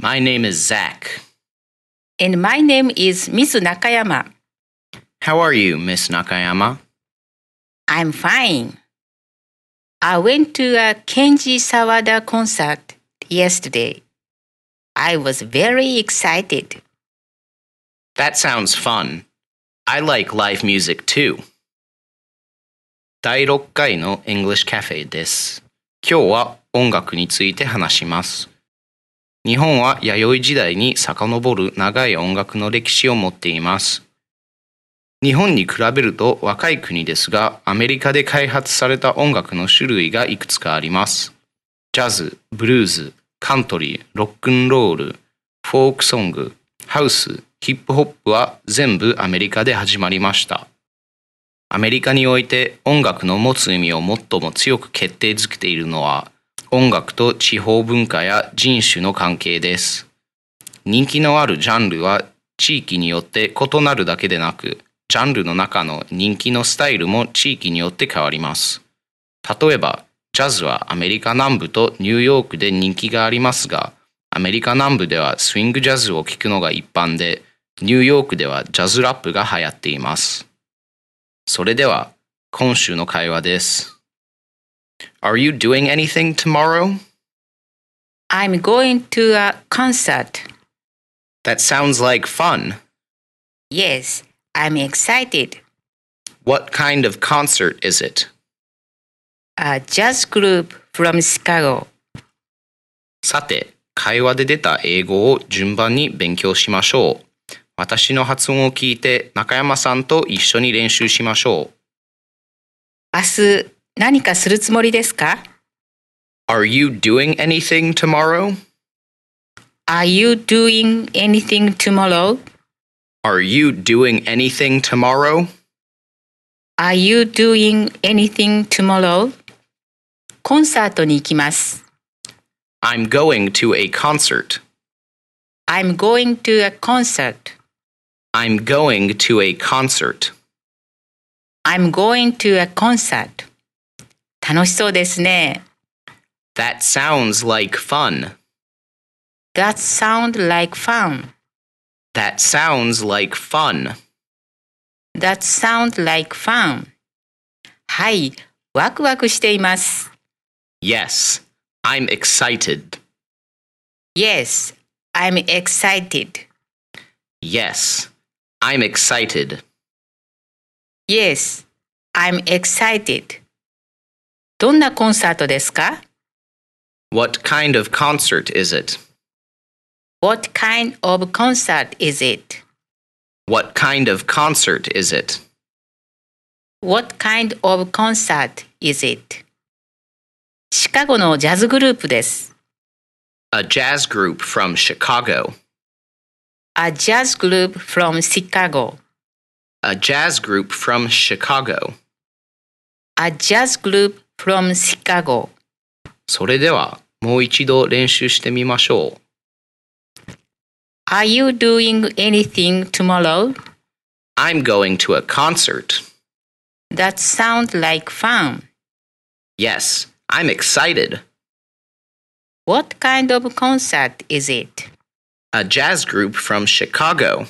My name is Zach. And my name is Miss Nakayama. How are you, Miss Nakayama? I'm fine. I went to a Kenji Sawada concert yesterday. I was very excited. That sounds fun. I like live music too. 第6回の English Cafe です。今日は音楽について話します。 日本は弥生時代に遡る長い音楽の歴史を持っています。日本に比べると若い国ですが、アメリカで開発された音楽の種類がいくつかあります。ジャズ、ブルーズ、カントリー、ロックンロール、フォークソング、ハウス、ヒップホップは全部アメリカで始まりました。アメリカにおいて音楽の持つ意味を最も強く決定づけているのは音楽と地方文化や人種の関係です。人気のあるジャンルは地域によって異なるだけでなく、ジャンルの中の人気のスタイルも地域によって変わります。例えば、ジャズはアメリカ南部とニューヨークで人気がありますが、アメリカ南部ではスイングジャズを聴くのが一般で、ニューヨークではジャズラップが流行っています。それでは、今週の会話です。Are you doing anything tomorrow? I'm going to a concert. That sounds like fun. Yes, I'm excited. What kind of concert is it? A jazz group from Chicago. さて、会話で出た英語を順番に勉強しましょう。私の発音を聞いて中山さんと一緒に練習しましょう。明日何かするつもりですか Are you doing anything tomorrow? ?Are you doing anything tomorrow? Are you doing anything tomorrow? Are you doing anything tomorrow? コンサートに行きます。 I'm going to a concert. I'm going to a concert. I'm going to a concert. I'm going to a concert. 楽しそうですね。 That sounds like fun. That sound like fun. That sounds like fun. That sound like fun. はい、ワクワクしています。 Yes, I'm excited. Yes, I'm excited. Yes, I'm excited. Yes, I'm excited. どんなコンサートですか What kind of concert is it? ?What kind of concert is it? What kind of concert is it? What kind of concert is it? シカゴのジャズグループです。 A jazz group from Chicago. A jazz group from Chicago. A jazz group from Chicago. A jazz group from Chicago. それではもう一度練習してみましょう。 Are you doing anything tomorrow? I'm going to a concert. That sounds like fun. Yes, I'm excited. What kind of concert is it? A jazz group from Chicago.